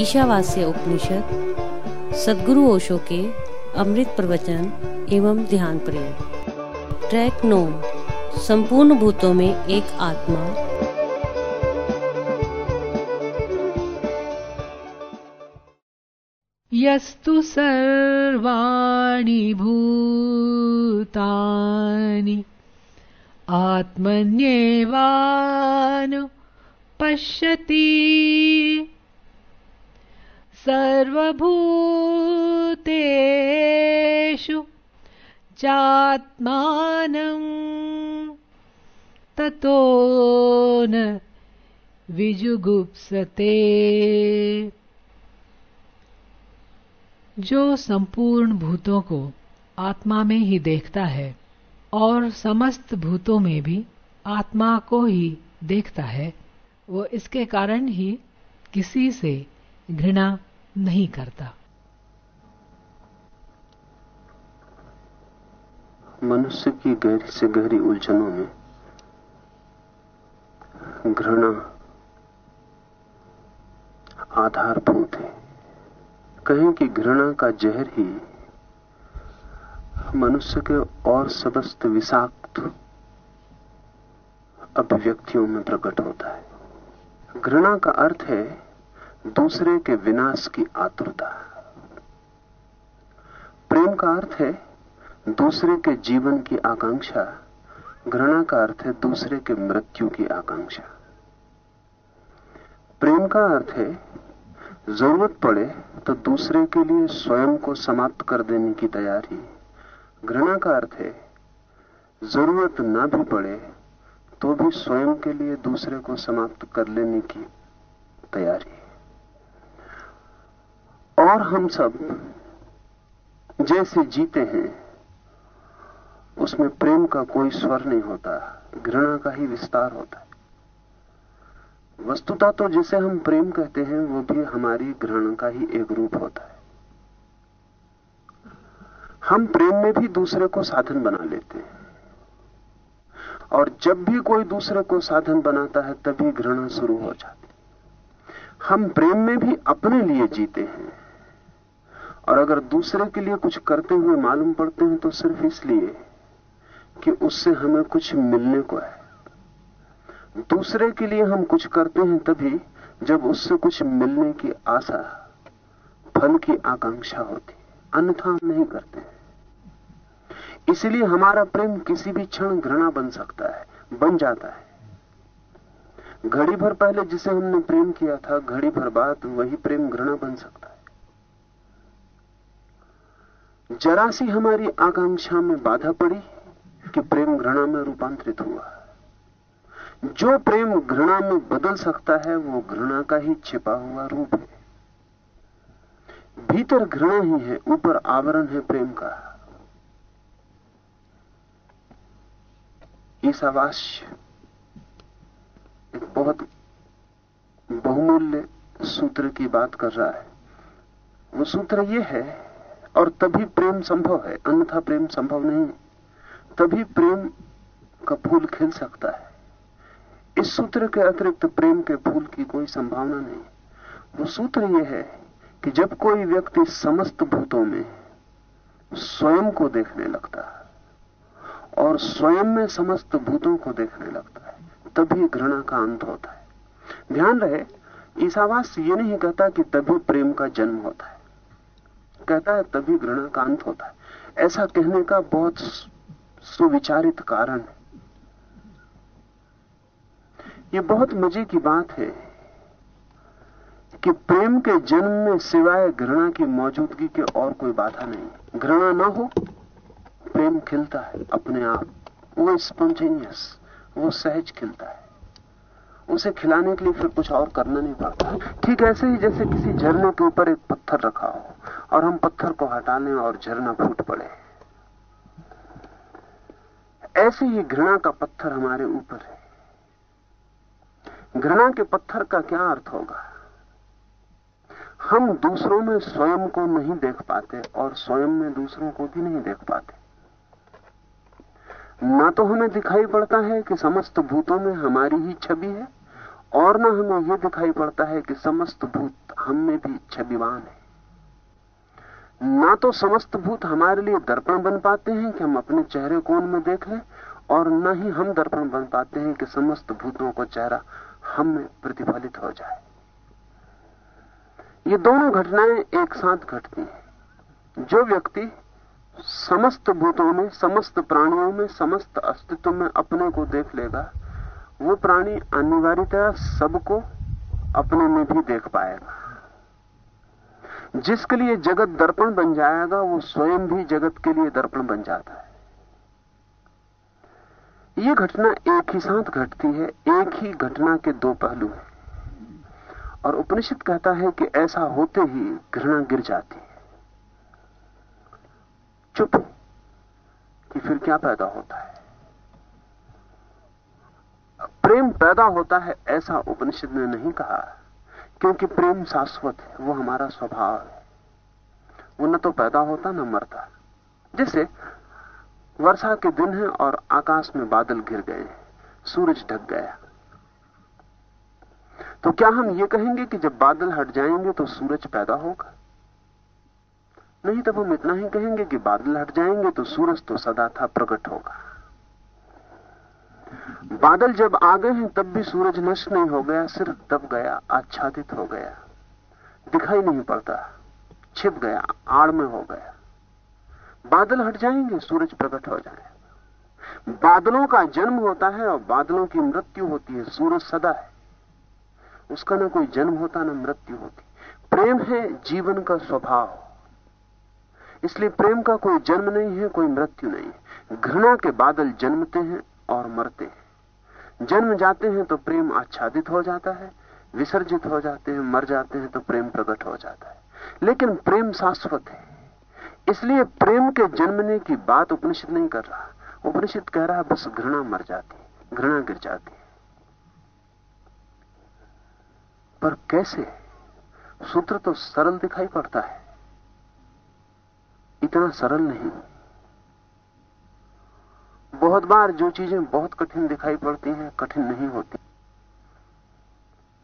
ईशावास्य उपनिषद, सदगुरु ओशो के अमृत प्रवचन एवं ध्यान प्रेम। ट्रैक नौ, संपूर्ण भूतों में एक आत्मा। यस्तु सर्वाणि भूतानि, आत्मन्येवानु पश्यति। सर्वभूतेषु चात्मानं ततो न विजुगुप्सते। जो संपूर्ण भूतों को आत्मा में ही देखता है और समस्त भूतों में भी आत्मा को ही देखता है, वो इसके कारण ही किसी से घृणा नहीं करता। मनुष्य की गहरी से गहरी उलझनों में घृणा, आधारभूत है। कहें कि घृणा का जहर ही मनुष्य के और समस्त विषाक्त अभिव्यक्तियों में प्रकट होता है। घृणा का अर्थ है दूसरे के विनाश की आतुरता। प्रेम का अर्थ है दूसरे के जीवन की आकांक्षा, घृणा का अर्थ है दूसरे के मृत्यु की आकांक्षा। प्रेम का अर्थ है ज़रूरत पड़े तो दूसरे के लिए स्वयं को समाप्त कर देने की तैयारी। घृणा का अर्थ है ज़रूरत ना भी पड़े तो भी स्वयं के लिए दूसरे को समाप्त कर लेने की तैयारी। और हम सब जैसे जीते हैं, उसमें प्रेम का कोई स्वर नहीं होता, घृणा का ही विस्तार होता है। वस्तुता तो जिसे हम प्रेम कहते हैं, वो भी हमारी घृणा का ही एक रूप होता है। हम प्रेम में भी दूसरे को साधन बना लेते हैं। और जब भी कोई दूसरे को साधन बनाता है, तभी घृणा शुरू हो जाती हम प्रेम में भी अपने लिए जीते हैं। और अगर दूसरे के लिए कुछ करते हुए मालूम पड़ते हैं तो सिर्फ़ इसलिए कि उससे हमें कुछ मिलने को है। दूसरे के लिए हम कुछ करते हैं, तभी जब उससे कुछ मिलने की आशा, फल की आकांक्षा होती अन्यथा हम नहीं करते इसलिए हमारा प्रेम किसी भी क्षण घृणा बन सकता है, बन जाता है। घड़ी भर पहले जिसे हमने प्रेम किया था, घड़ी भर बाद वही प्रेम घृणा बन सकता है। जरा सी हमारी आकांक्षा में बाधा पड़ी कि प्रेम घृणा में रूपांतरित हुआ। जो प्रेम घृणा में बदल सकता है, वो घृणा का ही छिपा हुआ रूप है। भीतर घृणा ही है, ऊपर आवरण है प्रेम का। ईसावास्य एक बहुत बहुमूल्य सूत्र की बात कर रहा है। वो सूत्र ये है, और तभी प्रेम संभव है, अन्यथा प्रेम संभव नहीं तभी प्रेम का फूल खिल सकता है। इस सूत्र के अतिरिक्त प्रेम के फूल की कोई संभावना नहीं। वो सूत्र यह है कि जब कोई व्यक्ति समस्त भूतों में स्वयं को देखने लगता है, और स्वयं में समस्त भूतों को देखने लगता है तभी घृणा का अंत होता है। ध्यान रहे, ईसावास ये नहीं कहता कि तभी प्रेम का जन्म होता है। कहता है, तभी घृणा का अंत होता है। ऐसा कहने का बहुत सुविचारित कारण है। ये बहुत मज़े की बात है कि प्रेम के जन्म में सिवाय घृणा की मौजूदगी के और कोई बाधा नहीं। घृणा ना हो, प्रेम खिलता है अपने आप। वो स्पॉन्टेनियस वो सहज खिलता है। उसे खिलाने के लिए फिर कुछ और करना नहीं पड़ता। ठीक ऐसे ही जैसे किसी झरने के ऊपर एक पत्थर रखा हो और हम पत्थर को हटा लें और झरना फूट पड़े। ऐसे ही घृणा का पत्थर हमारे ऊपर है। घृणा के पत्थर का क्या अर्थ होगा? हम दूसरों में स्वयं को नहीं देख पाते और स्वयं में दूसरों को भी नहीं देख पाते। ना तो हमें दिखाई पड़ता है कि समस्त भूतों में हमारी ही छवि है, और ना हमें यह दिखाई पड़ता है कि समस्त भूत हम में भी छविवान है। ना तो समस्त भूत हमारे लिए दर्पण बन पाते हैं कि हम अपने चेहरे कोण में देख लें, और न ही हम दर्पण बन पाते हैं कि समस्त भूतों का चेहरा हम में प्रतिफलित हो जाए। ये दोनों घटनाएँ एक साथ घटती हैं। जो व्यक्ति समस्त भूतों में, समस्त प्राणियों में, समस्त अस्तित्व में अपने को देख लेगा। वो प्राणी अनिवार्यतः सबको अपने में भी देख पाएगा। जिसके लिए जगत दर्पण बन जाएगा, वो स्वयं भी जगत के लिए दर्पण बन जाता है। ये घटना एक ही साथ घटती है, एक ही घटना के दो पहलू हैं। और उपनिषद कहता है कि ऐसा होते ही घृणा गिर जाती है। चुप कि फिर क्या पैदा होता है? प्रेम पैदा होता है ऐसा उपनिषद ने नहीं कहा, क्योंकि प्रेम शाश्वत है, वो हमारा स्वभाव है। वो न तो पैदा होता, न मरता। जैसे वर्षा के दिन है और आकाश में बादल घिर गए सूरज ढक गया। तो क्या हम ये कहेंगे कि जब बादल हट जाएँगे तो सूरज पैदा होगा? नहीं तब हम इतना ही कहेंगे कि बादल हट जाएँगे तो सूरज तो सदा था प्रकट होगा। बादल जब आ गए हैं, तब भी सूरज नष्ट नहीं हो गया, सिर्फ़ दब गया, आच्छादित हो गया। दिखाई नहीं पड़ता, छिप गया, आड़ में हो गया। बादल हट जाएँगे, सूरज प्रकट हो जाएगा बादलों का जन्म होता है और बादलों की मृत्यु होती है, सूरज सदा है। उसका ना कोई जन्म होता, ना मृत्यु होती। प्रेम है जीवन का स्वभाव। इसलिए प्रेम का कोई जन्म नहीं है, कोई मृत्यु नहीं है। घृणा के बादल जन्मते हैं और मरते हैं। जन्म जाते हैं तो प्रेम आच्छादित हो जाता है, विसर्जित हो जाते हैं, मर जाते हैं तो प्रेम प्रकट हो जाता है। लेकिन प्रेम शाश्वत है। इसलिए प्रेम के जन्मने की बात उपनिषद नहीं कर रहा। उपनिषद कह रहा है, बस घृणा मर जाती घृणा गिर जाती पर कैसे? सूत्र तो सरल दिखाई पड़ता है। इतना सरल नहीं। बहुत बार जो चीज़ें बहुत कठिन दिखाई पड़ती हैं, कठिन नहीं होती।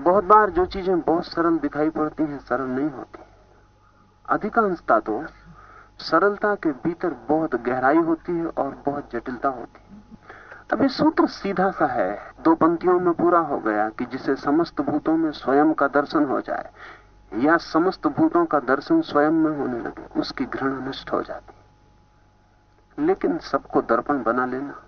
बहुत बार जो चीज़ें बहुत सरल दिखाई पड़ती हैं, सरल नहीं होती। अधिकांशता तो सरलता के भीतर बहुत गहराई होती है और बहुत जटिलता होती है। अब ये सूत्र सीधा सा है, दो पंक्तियों में पूरा हो गया कि जिसे समस्त भूतों में स्वयं का दर्शन हो जाए। या समस्त भूतों का दर्शन स्वयं में होने लगे, उसकी घृणा नष्ट हो जाती। लेकिन सबको दर्पण बना लेना,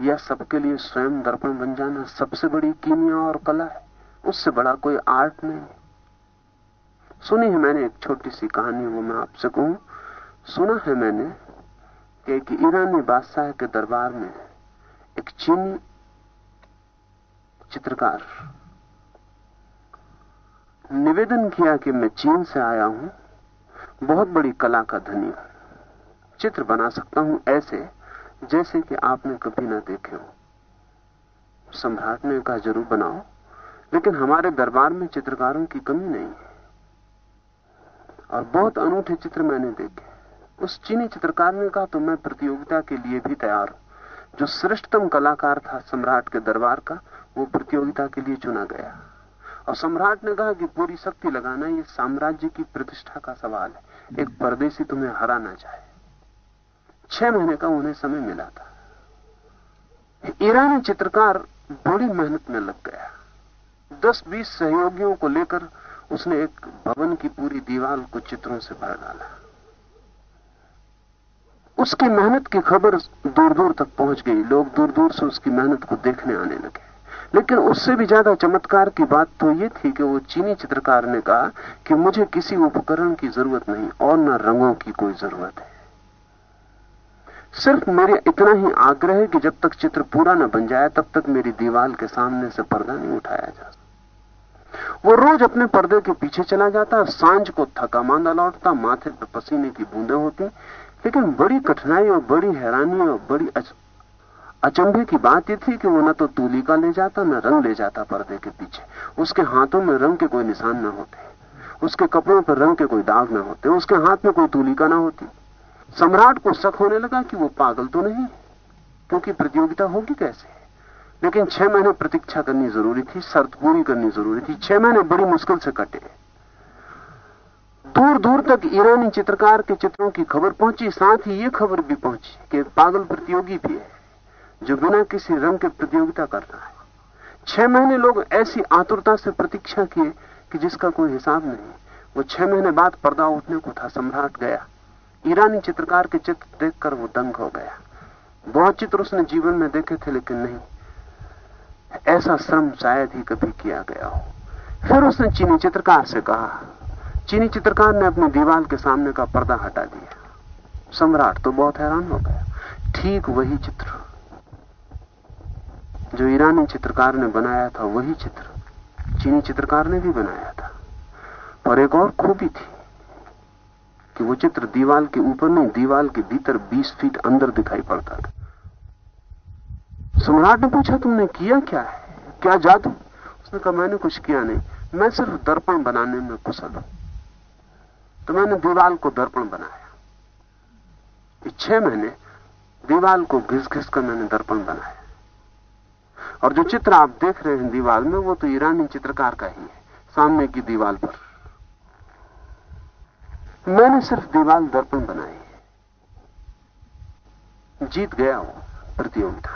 या सबके लिए स्वयं दर्पण बन जाना सबसे बड़ी कीमिया और कला है, उससे बड़ा कोई आर्ट नहीं। सुनी है मैंने एक छोटी सी कहानी, वो मैं आपसे कहूँ। सुना है मैंने कि एक ईरानी बादशाह के दरबार में एक चीनी चित्रकार निवेदन किया कि मैं चीन से आया हूँ। बहुत बड़ी कला का धनी हूँ। चित्र बना सकता हूँ ऐसे, जैसे कि आपने कभी ना देखे हो। सम्राट ने कहा, ज़रूर बनाओ, लेकिन हमारे दरबार में चित्रकारों की कमी नहीं है। और बहुत अनूठे चित्र मैंने देखे। उस चीनी चित्रकार ने कहा तो मैं प्रतियोगिता के लिए भी तैयार हूँ। जो श्रेष्ठतम कलाकार था सम्राट के दरबार का, वो प्रतियोगिता के लिए चुना गया। और सम्राट ने कहा कि पूरी शक्ति लगाना ये साम्राज्य की प्रतिष्ठा का सवाल है। एक परदेशी तुम्हें हरा ना जाए छह महीने का उन्हें समय मिला था। ईरानी चित्रकार बड़ी मेहनत में लग गया। दस बीस सहयोगियों को लेकर उसने एक भवन की पूरी दीवार को चित्रों से भर डाला। उसकी मेहनत की खबर दूर दूर तक पहुँच गई। लोग दूर दूर से उसकी मेहनत को देखने आने लगे। लेकिन उससे भी ज़्यादा चमत्कार की बात तो ये थी कि वो चीनी चित्रकार ने कहा कि मुझे किसी उपकरण की ज़रूरत नहीं और न रंगों की कोई ज़रूरत है। सिर्फ़ मेरे इतना ही आग्रह है कि जब तक चित्र पूरा न बन जाए, तब तक मेरी दीवार के सामने से पर्दा नहीं उठाया जा वो रोज अपने पर्दे के पीछे चला जाता साँझ को थका मांदा लौटता, माथे पर पसीने की बूंदें होती, लेकिन बड़ी कठिनाई और बड़ी हैरानी और बड़ी अचंभे की बात यह थी कि वो न तो तूलिका ले जाता, न रंग ले जाता पर्दे के पीछे। उसके हाथों में रंग के कोई निशान न होते। उसके कपड़ों पर रंग के कोई दाग न होते। उसके हाथ में कोई तूलिका न होती। सम्राट को शक होने लगा कि वो पागल तो नहीं, क्योंकि प्रतियोगिता होगी कैसे? लेकिन छह महीने प्रतीक्षा करनी ज़रूरी थी, शर्त पूरी करनी ज़रूरी थी। छह महीने बड़ी मुश्किल से कटे। दूर दूर तक ईरानी चित्रकार के चित्रों की खबर पहुँची, साथ ही ये खबर भी पहुँची कि पागल प्रतियोगी भी है। जो बिना किसी रंग के प्रतियोगिता कर रहा है। छह महीने लोग ऐसी आतुरता से प्रतीक्षा किए कि जिसका कोई हिसाब नहीं। वो छह महीने बाद पर्दा उठने को था सम्राट गया। ईरानी चित्रकार के चित्र देखकर वो दंग हो गया। बहुत चित्र उसने जीवन में देखे थे, लेकिन नहीं। ऐसा श्रम शायद ही कभी किया गया हो। फिर उसने चीनी चित्रकार से कहा, चीनी चित्रकार ने अपनी दीवार के सामने का पर्दा हटा दिया। सम्राट तो बहुत हैरान हो गया। ठीक वही चित्र। जो ईरानी चित्रकार ने बनाया था, वही चित्र चीनी चित्रकार ने भी बनाया था। और एक और खूबी थी कि वो चित्र दीवाल के ऊपर नहीं, दीवाल के भीतर 20 फीट अंदर दिखाई पड़ता था। सम्राट ने पूछा, तुमने किया क्या है? क्या जादू? उसने कहा, मैंने कुछ किया नहीं। मैं सिर्फ़ दर्पण बनाने में कुशल हूँ। तो मैंने दीवाल को दर्पण बनाया। छह महीने दीवाल को घिस घिस कर मैंने दर्पण बनाया। और जो चित्र आप देख रहे हैं दीवार में, वो तो ईरानी चित्रकार का ही है, सामने की दीवार पर। मैंने सिर्फ़ दीवार दर्पण बनाई है। जीत गया वो प्रतियोगिता।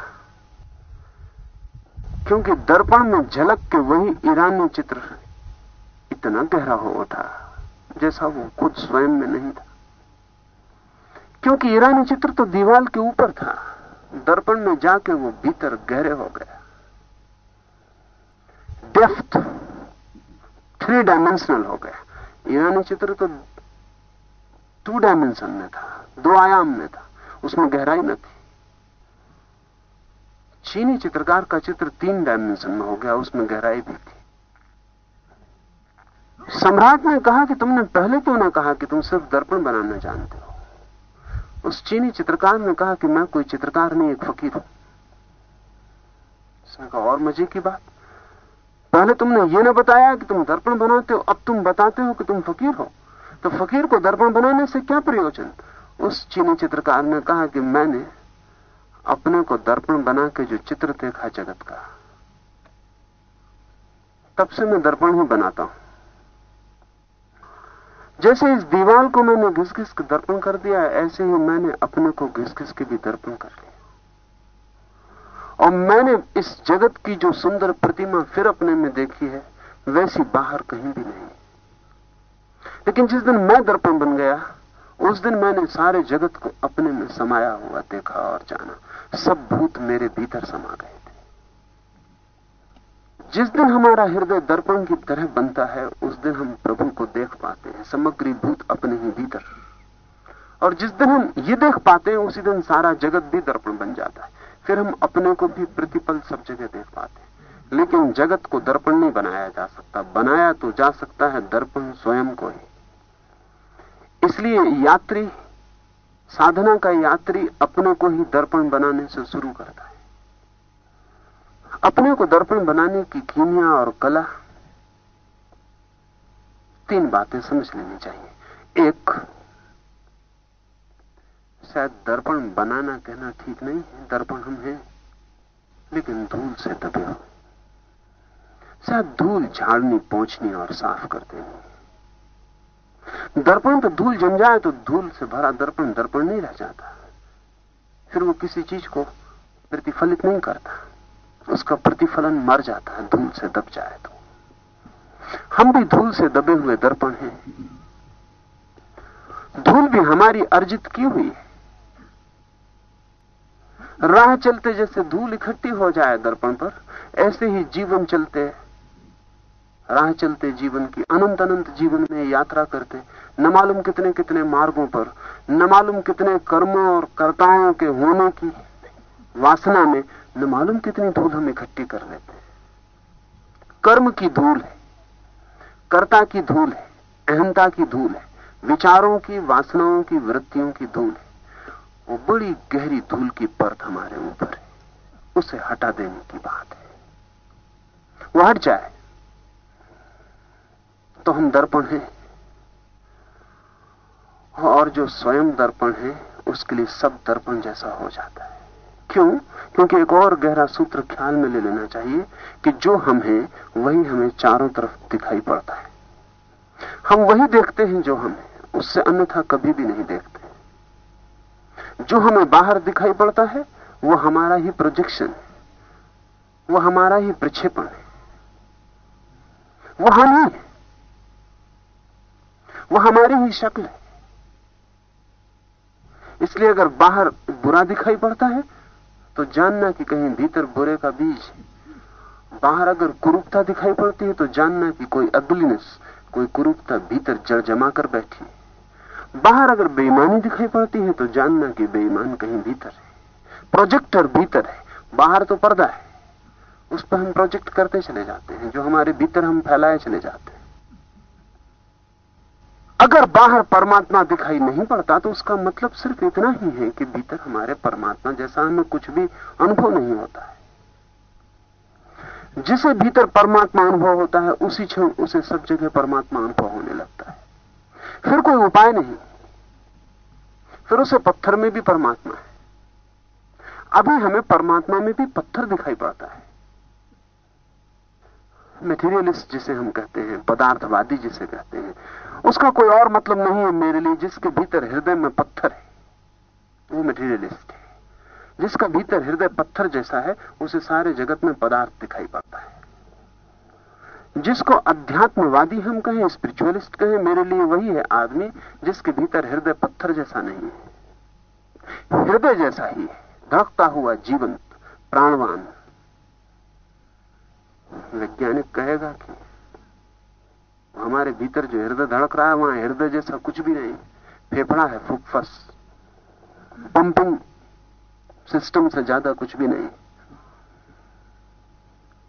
क्योंकि दर्पण में झलक के वही ईरानी चित्र इतना गहरा हो उठा जैसा वो खुद स्वयं में नहीं था। क्योंकि ईरानी चित्र तो दीवार के ऊपर था, दर्पण में जाके वो भीतर गहरे हो गया। डेफ्थ थ्री डायमेंशनल हो गया। ईरानी चित्र तो टू डायमेंशन में था, दो आयाम में था, उसमें गहराई न थी। चीनी चित्रकार का चित्र तीन डायमेंशन में हो गया, उसमें गहराई भी थी। सम्राट ने कहा कि तुमने पहले क्यों ना कहा कि तुम सिर्फ़ दर्पण बनाना जानते हो? उस चीनी चित्रकार ने कहा कि मैं कोई चित्रकार नहीं, एक फकीर हूँ। और मज़े की बात? पहले तुमने ये ना बताया कि तुम दर्पण बनाते हो, अब तुम बताते हो कि तुम फकीर हो। तो फकीर को दर्पण बनाने से क्या प्रयोजन? उस चीनी चित्रकार ने कहा कि मैंने अपने को दर्पण बना के जो चित्र देखा जगत का, तब से मैं दर्पण ही बनाता हूँ। जैसे इस दीवार को मैंने घिस घिस दर्पण कर दिया, ऐसे ही मैंने अपने को घिस घिस के भी दर्पण कर लिया और मैंने इस जगत की जो सुंदर प्रतिमा फिर अपने में देखी है, वैसी बाहर कहीं भी नहीं। लेकिन जिस दिन मैं दर्पण बन गया, उस दिन मैंने सारे जगत को अपने में समाया हुआ देखा और जाना। सब भूत मेरे भीतर समा गए थे। जिस दिन हमारा हृदय दर्पण की तरह बनता है, उस दिन हम प्रभु को देख पाते हैं, समग्री भूत अपने ही भीतर। और जिस दिन हम ये देख पाते हैं, उसी दिन सारा जगत भी दर्पण बन जाता है। फिर हम अपने को भी प्रतिपल सब जगह देख पाते हैं। लेकिन जगत को दर्पण नहीं बनाया जा सकता। बनाया तो जा सकता है, दर्पण स्वयं को ही। इसलिए यात्री, साधना का यात्री अपने को ही दर्पण बनाने से शुरू करता है। अपने को दर्पण बनाने की कीमिया और कला तीन बातें समझ लेनी चाहिए। एक शायद दर्पण बनाना कहना ठीक नहीं है, दर्पण हम हैं, लेकिन धूल से दबे हो। शायद धूल झाड़नी पहुंचनी और साफ़ कर देनी दर्पण तो धूल जम जाए तो धूल से भरा दर्पण दर्पण नहीं रह जाता। फिर वो किसी चीज़ को प्रतिफलित नहीं करता। उसका प्रतिफलन मर जाता है, धूल से दब जाए तो। हम भी धूल से दबे हुए दर्पण हैं। धूल भी हमारी अर्जित की हुई है। राह चलते जैसे धूल इकट्ठी हो जाए दर्पण पर, ऐसे ही जीवन चलते, राह चलते जीवन की अनंत अनंत जीवन में यात्रा करते। न मालूम कितने कितने मार्गों पर, न मालूम कितने कर्मों और कर्ताओं के होने की वासना में, न मालूम कितनी धूल हम इकट्ठी कर लेते। हैं कर्म की धूल है, कर्ता की धूल है, अहंता की धूल है, विचारों की, वासनाओं की, वृत्तियों की धूल है। वो बड़ी गहरी धूल की परत हमारे ऊपर है। उसे हटा देने की बात है। वो हट जाए तो हम दर्पण हैं। और जो स्वयं दर्पण है, उसके लिए सब दर्पण जैसा हो जाता है। क्यों? क्योंकि एक और गहरा सूत्र ख्याल में ले लेना चाहिए कि जो हम हैं, वही हमें चारों तरफ़ दिखाई पड़ता है। हम वही देखते हैं जो हम हैं, उससे अन्यथा कभी भी नहीं देखते। जो हमें बाहर दिखाई पड़ता है, वो हमारा ही प्रोजेक्शन वो हमारा ही प्रक्षेपण है। वो हम ही। वो हमारी ही शक्ल है। इसलिए अगर बाहर बुरा दिखाई पड़ता है तो जानना कि कहीं भीतर बुरे का बीज है। बाहर अगर कुरूपता दिखाई पड़ती है तो जानना कि कोई अगलीनेस, कोई कुरूपता भीतर जड़ जमा कर बैठी है। बाहर अगर बेईमानी दिखाई पड़ती है तो जानना कि बेईमान कहीं भीतर है। प्रोजेक्टर भीतर है, बाहर तो पर्दा है। उस पर हम प्रोजेक्ट करते चले जाते हैं, जो हमारे भीतर हम फैलाए चले जाते हैं। अगर बाहर परमात्मा दिखाई नहीं पड़ता तो उसका मतलब सिर्फ़ इतना ही है कि भीतर हमारे परमात्मा जैसा हमें कुछ भी अनुभव नहीं होता है। जिसे भीतर परमात्मा अनुभव होता है, उसी क्षण उसे सब जगह परमात्मा अनुभव होने लगता है। फिर कोई उपाय नहीं। फिर उसे पत्थर में भी परमात्मा है। अभी हमें परमात्मा में भी पत्थर दिखाई पड़ता है। मेटीरियलिस्ट जिसे हम कहते हैं, पदार्थवादी जिसे कहते हैं, उसका कोई और मतलब नहीं है मेरे लिए, जिसके भीतर हृदय में पत्थर है। वो मटेरियलिस्ट है। जिसका भीतर हृदय पत्थर जैसा है, उसे सारे जगत में पदार्थ दिखाई पड़ता है। जिसको अध्यात्मवादी हम कहें स्पिरिचुअलिस्ट कहें, मेरे लिए वही है आदमी जिसके भीतर हृदय पत्थर जैसा नहीं है। हृदय जैसा ही है। धड़कता हुआ जीवंत, प्राणवान। वैज्ञानिक कहेगा कि हमारे भीतर जो हृदय धड़क रहा है, वहाँ हृदय जैसा कुछ भी नहीं। फेफड़ा है फुकफस पंपिंग सिस्टम से ज़्यादा कुछ भी नहीं।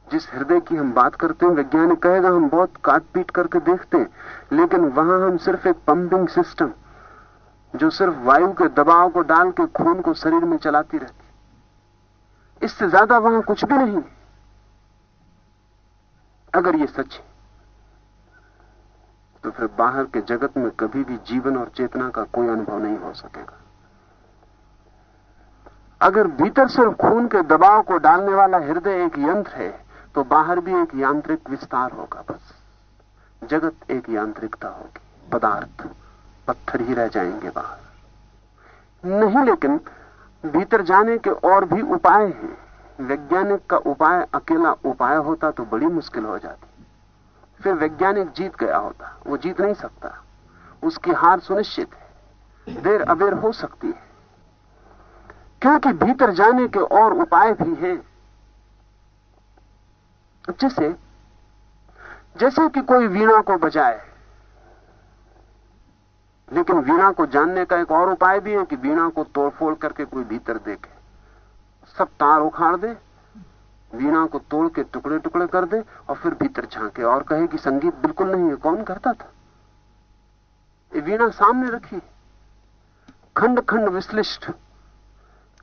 जिस हृदय की हम बात करते हैं, वैज्ञानिक कहेगा हम बहुत काट पीट करके देखते हैं। लेकिन वहाँ हम सिर्फ़ एक पंपिंग सिस्टम जो सिर्फ़ वायु के दबाव को डाल के खून को शरीर में चलाती रहती इससे ज़्यादा वहाँ कुछ भी नहीं अगर ये सच है तो फिर बाहर के जगत में कभी भी जीवन और चेतना का कोई अनुभव नहीं हो सकेगा। अगर भीतर सिर्फ़ खून के दबाव को डालने वाला हृदय एक यंत्र है तो बाहर भी एक यांत्रिक विस्तार होगा बस। जगत एक यांत्रिकता होगी। पदार्थ पत्थर ही रह जाएँगे बाहर। नहीं, लेकिन भीतर जाने के और भी उपाय हैं। वैज्ञानिक का उपाय, अकेला उपाय होता तो बड़ी मुश्किल हो जाती। फिर वैज्ञानिक जीत गया होता। वो जीत नहीं सकता। उसकी हार सुनिश्चित है। देर अबेर हो सकती है। क्योंकि भीतर जाने के और उपाय भी हैं। जैसे जैसे कि कोई वीणा को बजाए। लेकिन वीणा को जानने का एक और उपाय भी है कि वीणा को तोड़फोड़ करके कोई भीतर देखे। सब तार उखाड़ दे, वीणा को तोड़ के टुकड़े टुकड़े कर दे और फिर भीतर झांके और कहे कि संगीत बिल्कुल नहीं है, कौन करता था? ये वीणा सामने रखी। खंड खंड विश्लिष्ट।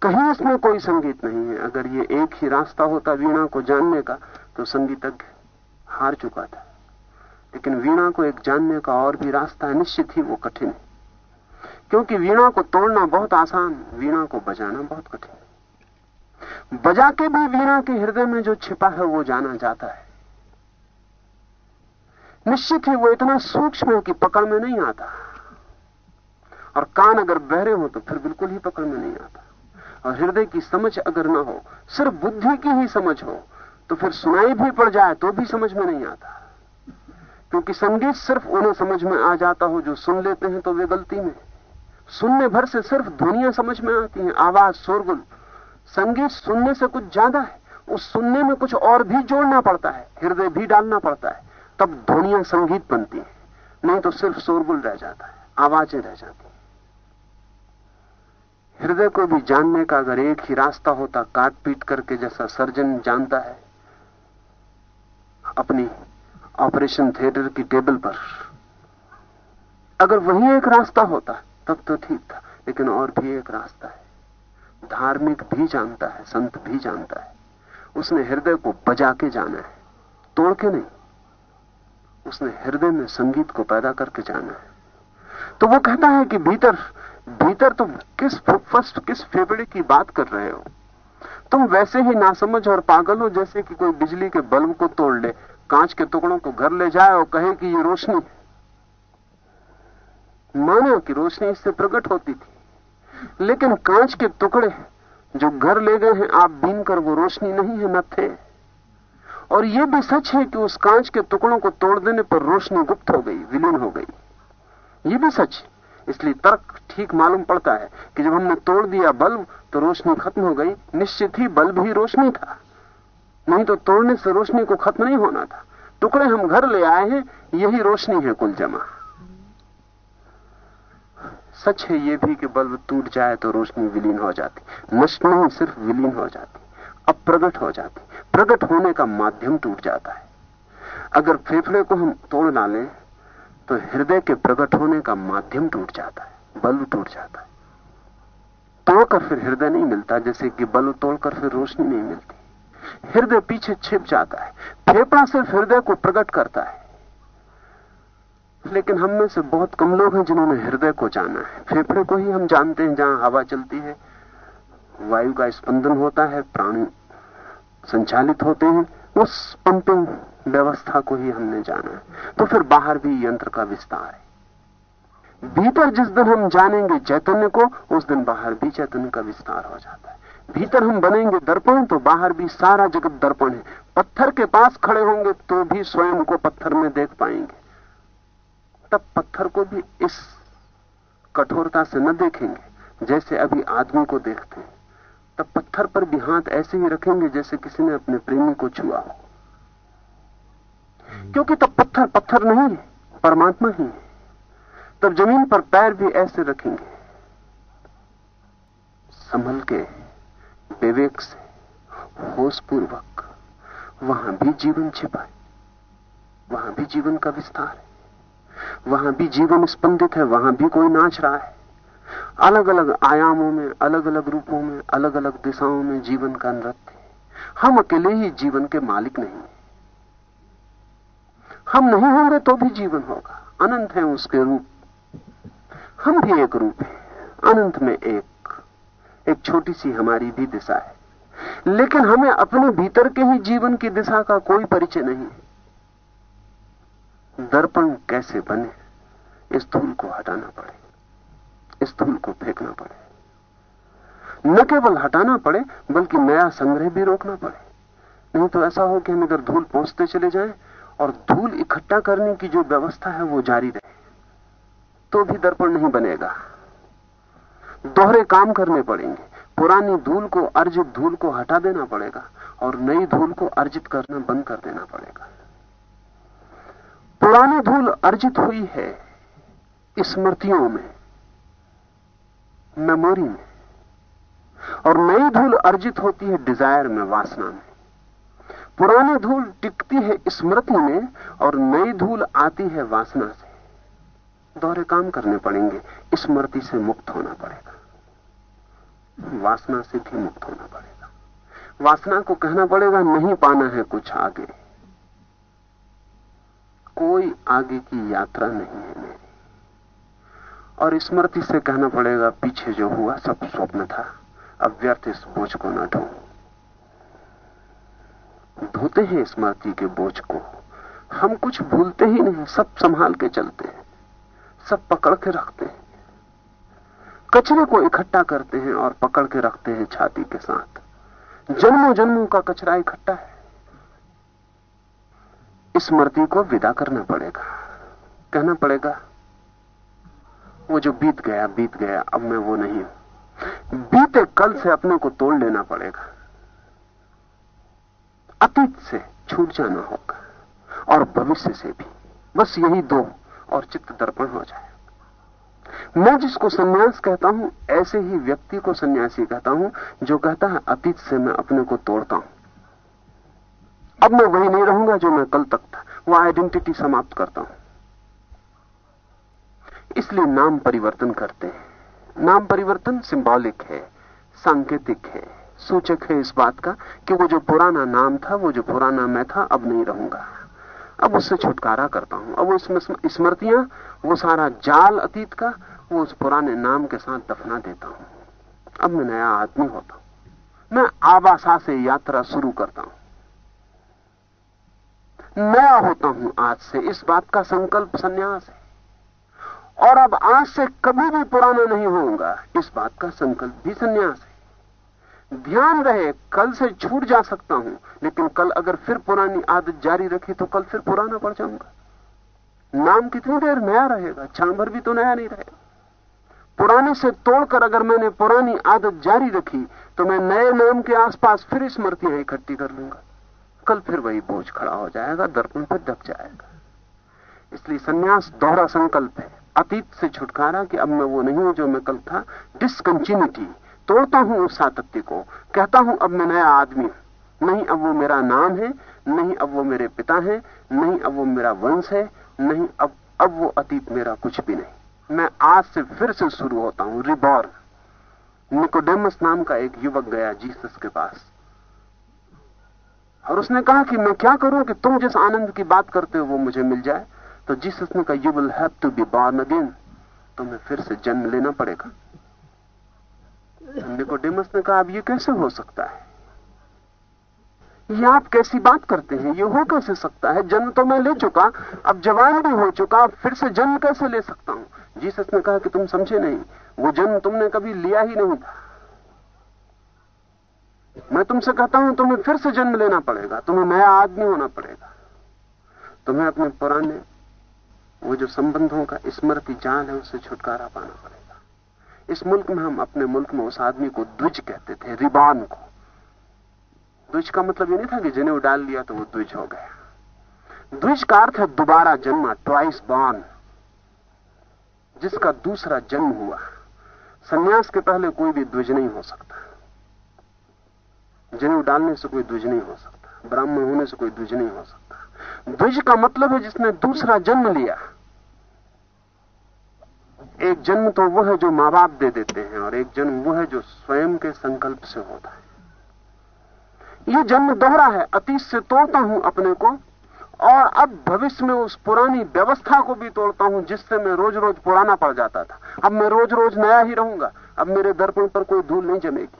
कहीं इसमें कोई संगीत नहीं है। अगर ये एक ही रास्ता होता वीणा को जानने का तो संगीतज्ञ हार चुका था। लेकिन वीणा को एक जानने का और भी रास्ता है निश्चित ही वो कठिन है। क्योंकि वीणा को तोड़ना बहुत आसान, वीणा को बजाना बहुत कठिन बजा के भी वीणा के हृदय में जो छिपा है, वो जाना जाता है। निश्चित ही वो इतना सूक्ष्म है कि पकड़ में नहीं आता। और कान अगर बहरे हो तो फिर बिल्कुल ही पकड़ में नहीं आता। और हृदय की समझ अगर ना हो, सिर्फ़ बुद्धि की ही समझ हो तो फिर सुनाई भी पड़ जाए तो भी समझ में नहीं आता। क्योंकि संगीत सिर्फ़ उन्हें समझ में आ जाता हो जो सुन लेते हैं तो वे गलती में। सुनने भर से सिर्फ़ ध्वनियाँ समझ में आती हैं, आवाज़, शोरगुल। संगीत सुनने से कुछ ज़्यादा है। उस सुनने में कुछ और भी जोड़ना पड़ता है, हृदय भी डालना पड़ता है। तब ध्वनिया संगीत बनती है। नहीं तो सिर्फ़ शोरगुल रह जाता है, आवाज़ें रह जाती हृदय को भी जानने का अगर एक ही रास्ता होता, काट पीट करके जैसा सर्जन जानता है अपनी ऑपरेशन थिएटर की टेबल पर। अगर वही एक रास्ता होता, तब तो ठीक था, लेकिन और भी एक रास्ता है। धार्मिक भी जानता है, संत भी जानता है। उसने हृदय को बजा के जाना है, तोड़ के नहीं। उसने हृदय में संगीत को पैदा करके जाना है। तो वो कहता है कि, भीतर भीतर तुम किस फ़र्स्ट, किस फेफड़े की बात कर रहे हो? तुम वैसे ही नासमझ और पागल हो, जैसे कि कोई बिजली के बल्ब को तोड़ ले, कांच के टुकड़ों को घर ले जाए और कहे कि ये रोशनी। माना कि रोशनी इससे प्रकट होती थी। लेकिन कांच के टुकड़े जो घर ले गए हैं, आप बीन कर वो रोशनी नहीं है, न थे। और ये भी सच है कि उस कांच के टुकड़ों को तोड़ देने पर रोशनी गुप्त हो गई, विलीन हो गई। ये भी सच है। इसलिए तर्क ठीक मालूम पड़ता है कि जब हमने तोड़ दिया बल्ब तो रोशनी खत्म हो गई। निश्चित ही बल्ब ही रोशनी था। नहीं तो तोड़ने से रोशनी को खत्म नहीं होना था। टुकड़े हम घर ले आए हैं, यही रोशनी है कुल जमा। सच है ये भी कि बल्ब टूट जाए तो रोशनी विलीन हो जाती। नहीं, सिर्फ़ विलीन हो जाती। अब हो जाती। प्रकट होने का माध्यम टूट जाता है। अगर फेफड़े को हम तोड़ डालें तो हृदय के प्रकट होने का माध्यम टूट जाता है बल्ब टूट जाता है। तोड़कर फिर हृदय नहीं मिलता, जैसे कि बल्ब तोड़कर फिर रोशनी नहीं मिलती। हृदय पीछे छिप जाता है, फेफड़ा सिर्फ़ हृदय को प्रकट करता है। लेकिन हम में से बहुत कम लोग हैं जिन्होंने हृदय को जाना है। फेफड़े को ही हम जानते हैं, जहाँ हवा चलती है। वायु का स्पंदन होता है, प्राणी संचालित होते हैं। उस पंपिंग व्यवस्था को ही हमने जाना है। तो फिर बाहर भी यंत्र का विस्तार है। भीतर जिस दिन हम जानेंगे चैतन्य को, उस दिन बाहर भी चैतन्य का विस्तार हो जाता है। भीतर हम बनेंगे दर्पण तो बाहर भी सारा जगत दर्पण है। पत्थर के पास खड़े होंगे तो भी स्वयं को पत्थर में देख पाएँगे। तब पत्थर को भी इस कठोरता से न देखेंगे, जैसे अभी आदमी को देखते हैं। तब पत्थर पर भी हाथ ऐसे ही रखेंगे जैसे किसी ने अपने प्रेमी को छुआ हो। क्योंकि तब पत्थर पत्थर नहीं है परमात्मा ही है। तब ज़मीन पर पैर भी ऐसे रखेंगे। संभल के विवेक से होश पूर्वक वहाँ भी जीवन छिपा है वहाँ भी जीवन का विस्तार है। वहाँ भी जीवन स्पंदित है वहाँ भी कोई नाच रहा है। अलग अलग आयामों में अलग अलग रूपों में अलग अलग दिशाओं में जीवन का नृत्य हम अकेले ही जीवन के मालिक नहीं हम नहीं होंगे तो भी जीवन होगा। अनंत है उसके रूप। हम भी एक रूप है। अनंत में एक एक छोटी सी हमारी भी दिशा है। लेकिन हमें अपने भीतर के ही जीवन की दिशा का कोई परिचय नहीं है। दर्पण कैसे बने, इस धूल को हटाना पड़े। धूल को फेंकना पड़े। न केवल हटाना पड़े, बल्कि नया संग्रह भी रोकना पड़े। नहीं तो ऐसा हो कि हम इधर धूल पहुँचते चले जाएँ और धूल इकट्ठा करने की जो व्यवस्था है वो जारी रहे। तो भी दर्पण नहीं बनेगा। दोहरे काम करने पड़ेंगे। पुरानी धूल को अर्जित धूल को हटा देना पड़ेगा और नई धूल को अर्जित करना बंद कर देना पड़ेगा। पुरानी धूल अर्जित हुई है स्मृतियों में। मेमोरी में और नई धूल अर्जित होती है डिज़ायर में, वासना में। पुरानी धूल टिकती है स्मृति में, और नई धूल आती है वासना से। दोहरे काम करने पड़ेंगे स्मृति से मुक्त होना पड़ेगा। वासना से भी मुक्त होना पड़ेगा। वासना को कहना पड़ेगा, नहीं पाना है कुछ आगे। कोई आगे की यात्रा नहीं है मेरी। और स्मृति से कहना पड़ेगा, पीछे जो हुआ सब स्वप्न था। अब व्यर्थ इस बोझ को न ढो धोते हैं स्मृति के बोझ को। हम कुछ भूलते ही नहीं, सब संभाल के चलते हैं। सब पकड़ के रखते हैं। कचरे को इकट्ठा करते हैं और पकड़ के रखते हैं छाती के साथ। जन्मों जन्मों का कचरा इकट्ठा है। स्मृति को विदा करना पड़ेगा। कहना पड़ेगा वो जो बीत गया बीत गया, अब मैं वो नहीं। हूँ बीते कल से अपने को तोड़ लेना पड़ेगा। अतीत से छूट जाना होगा, और भविष्य से भी। बस यही दो, और चित्त दर्पण हो जाए। मैं जिसको सन्यास कहता हूँ, ऐसे ही व्यक्ति को सन्यासी कहता हूँ, जो कहता है, अतीत से मैं अपने को तोड़ता हूँ। अब मैं वही नहीं रहूँगा जो मैं कल तक था। वो आइडेंटिटी समाप्त करता हूँ। इसलिए नाम परिवर्तन करते हैं। नाम परिवर्तन सिंबॉलिक है, सांकेतिक है। सूचक है इस बात का कि वो जो पुराना नाम था, वो जो पुराना मैं था, अब नहीं रहूँगा। अब उससे छुटकारा करता हूँ। अब उसमें स्मृतियाँ, वो सारा जाल अतीत का, वो उस पुराने नाम के साथ दफना देता हूँ। अब मैं नया आदमी होता हूँ। मैं आवासा से यात्रा शुरू करता हूँ। नया होता हूँ आज से। इस बात का संकल्प संन्यास है। और अब आज से कभी भी पुराना नहीं होऊँगा। इस बात का संकल्प भी संन्यास है। ध्यान रहे, कल से छूट जा सकता हूँ, लेकिन कल अगर फिर पुरानी आदत जारी रखी तो कल फिर पुराना पड़ जाऊँगा। नाम कितनी देर नया रहेगा क्षण भर भी तो नया नहीं रहेगा। पुराने से तोड़कर अगर मैंने पुरानी आदत जारी रखी तो मैं नए नाम के आसपास फिर स्मृतियाँ इकट्ठी कर लूँगा। कल फिर वही बोझ खड़ा हो जाएगा, दर्पण पर दब जाएगा। इसलिए सन्यास दोहरा संकल्प है। अतीत से छुटकारा कि अब मैं वो नहीं हूँ जो मैं कल था। डिसकंटिन्यूटी तोड़ता हूँ उस सातत्य को। कहता हूँ, अब मैं नया आदमी हूँ। नहीं, अब वो मेरा नाम है। नहीं, अब वो मेरे पिता है। नहीं, अब वो मेरा वंश है। नहीं, अब अब वो अतीत मेरा कुछ भी नहीं। मैं आज से फिर से शुरू होता हूँ। रिबॉर्न निकोडेमस नाम का एक युवक गया जीसस के पास। और उसने कहा कि मैं क्या करूँ कि तुम जिस आनंद की बात करते हो वो मुझे मिल जाए? तो जीसस ने कहा you will have to be born again तुम्हें फिर से जन्म लेना पड़ेगा। निकोडेमस ने कहा, अब ये कैसे हो सकता है? ये आप कैसी बात करते हैं? ये हो कैसे सकता है? जन्म तो मैं ले चुका, अब जवान भी हो चुका फिर से जन्म कैसे ले सकता हूँ? जीसस ने कहा कि तुम समझे नहीं, वो जन्म तुमने कभी लिया ही नहीं था। मैं तुमसे कहता हूँ, तुम्हें फिर से जन्म लेना पड़ेगा, तुम्हें नया आदमी होना पड़ेगा। तुम्हें अपने पुराने वो जो संबंधों का स्मृति जान है उससे छुटकारा पाना पड़ेगा। इस मुल्क में हम अपने मुल्क में उस आदमी को द्विज कहते थे, रिबान को। द्विज का मतलब ये नहीं था कि जिन्हें डाल लिया तो वो द्विज हो गया। द्विज का अर्थ है दोबारा जन्मा, ट्वाइस बॉर्न, जिसका दूसरा जन्म हुआ। सन्यास के पहले कोई भी द्विज नहीं हो सकता। जिन्हें डालने से कोई द्विज नहीं हो सकता। ब्राह्मण होने से कोई द्विज नहीं हो सकता। द्विज का मतलब है जिसने दूसरा जन्म लिया। एक जन्म तो वह है जो माँ बाप दे देते हैं और एक जन्म वह है जो स्वयं के संकल्प से होता है। ये जन्म दोहरा है, अतीत से तोड़ता हूँ अपने को और अब भविष्य में उस पुरानी व्यवस्था को भी तोड़ता हूँ जिससे मैं रोज रोज पुराना पड़ जाता था। अब मैं रोज रोज नया ही रहूँगा, अब मेरे दर्पण पर कोई धूल नहीं जमेगी।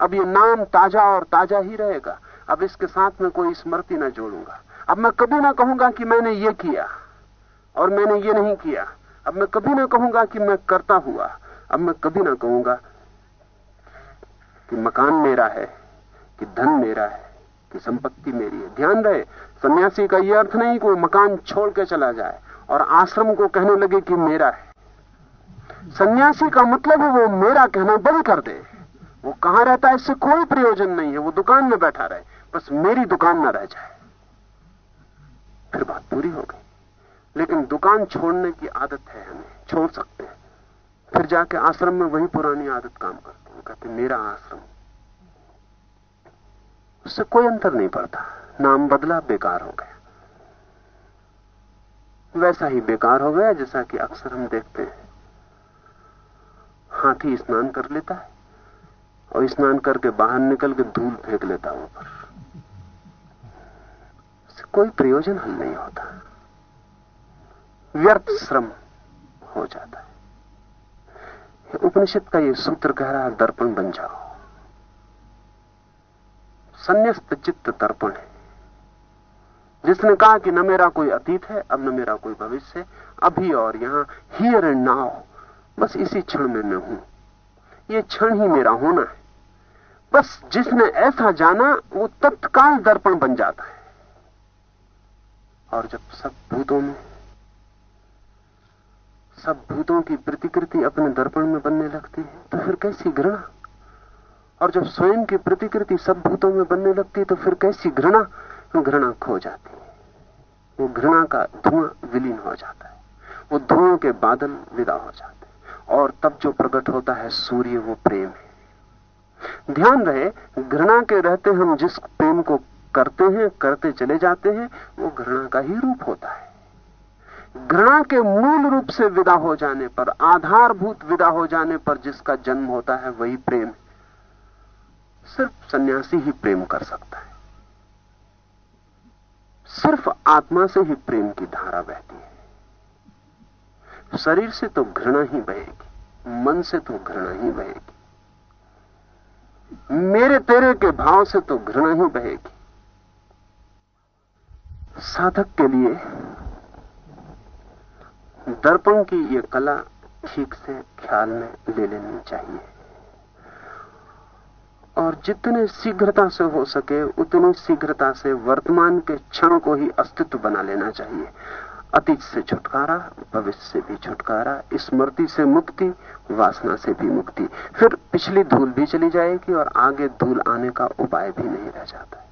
अब ये नाम ताज़ा और ताज़ा ही रहेगा, अब इसके साथ में कोई स्मृति ना जोड़ूँगा। अब मैं कभी ना कहूँगा कि मैंने ये किया, और मैंने ये नहीं किया। अब मैं कभी ना कहूँगा कि मैं करता हुआ, अब मैं कभी ना कहूँगा कि मकान मेरा है, कि धन मेरा है, कि संपत्ति मेरी है। ध्यान रहे, सन्यासी का यह अर्थ नहीं कि वो मकान छोड़ के चला जाए, और आश्रम को कहने लगे कि मेरा है। सन्यासी का मतलब है वो मेरा कहना बंद कर दे। वो कहाँ रहता है, इससे कोई प्रयोजन नहीं है। वो दुकान में बैठा रहे, बस मेरी दुकान ना रह जाए। फिर बात पूरी हो गई। लेकिन दुकान छोड़ने की आदत है हमें, छोड़ सकते हैं। फिर जाके आश्रम में वही पुरानी आदत काम करते हैं। कहते मेरा आश्रम। उससे कोई अंतर नहीं पड़ता। नाम बदला, बेकार हो गया। वैसा ही बेकार हो गया जैसा कि अक्सर हम देखते हैं। हाथी स्नान कर लेता है और स्नान करके बाहर निकल के धूल फेंक लेता ऊपर। कोई प्रयोजन हल नहीं होता। व्यर्थ श्रम हो जाता है। उपनिषद का यह सूत्र कह रहा है दर्पण बन जाओ। संन्यास्त चित्त दर्पण है। जिसने कहा कि न मेरा कोई अतीत है, अब न मेरा कोई भविष्य है, अभी और यहाँ हियर एंड नाउ बस इसी क्षण में मैं हूँ। ये क्षण ही मेरा होना है। बस जिसने ऐसा जाना, वो तत्काल दर्पण बन जाता है। और जब सब भूतों में, सब भूतों की प्रतिकृति अपने दर्पण में बनने लगती है तो फिर कैसी घृणा? और जब स्वयं की प्रतिकृति सब भूतों में बनने लगती है तो फिर कैसी घृणा? घृणा खो जाती है। वो घृणा का धुआँ विलीन हो जाता है। वो धुआँ के बादल विदा हो जाते हैं। और तब जो प्रकट होता है सूर्य, वो प्रेम है। ध्यान रहे, घृणा के रहते हम जिस प्रेम को करते हैं, करते चले जाते हैं, वो घृणा का ही रूप होता है। घृणा के मूल रूप से विदा हो जाने पर, आधारभूत विदा हो जाने पर जिसका जन्म होता है, वही प्रेम सिर्फ़ सन्यासी ही प्रेम कर सकता है। सिर्फ़ आत्मा से ही प्रेम की धारा बहती है। शरीर से तो घृणा ही बहेगी, मन से तो घृणा ही बहेगी। मेरे तेरे के भाव से तो घृणा ही बहेगी। साधक के लिए दर्पण की यह कला ठीक से ख्याल में ले लेनी चाहिए। और जितने शीघ्रता से हो सके, उतनी शीघ्रता से वर्तमान के क्षण को ही अस्तित्व बना लेना चाहिए। अतीत से छुटकारा, भविष्य से भी छुटकारा, स्मृति से मुक्ति, वासना से भी मुक्ति। फिर पिछली धूल भी चली जाएगी और आगे धूल आने का उपाय भी नहीं रह जाता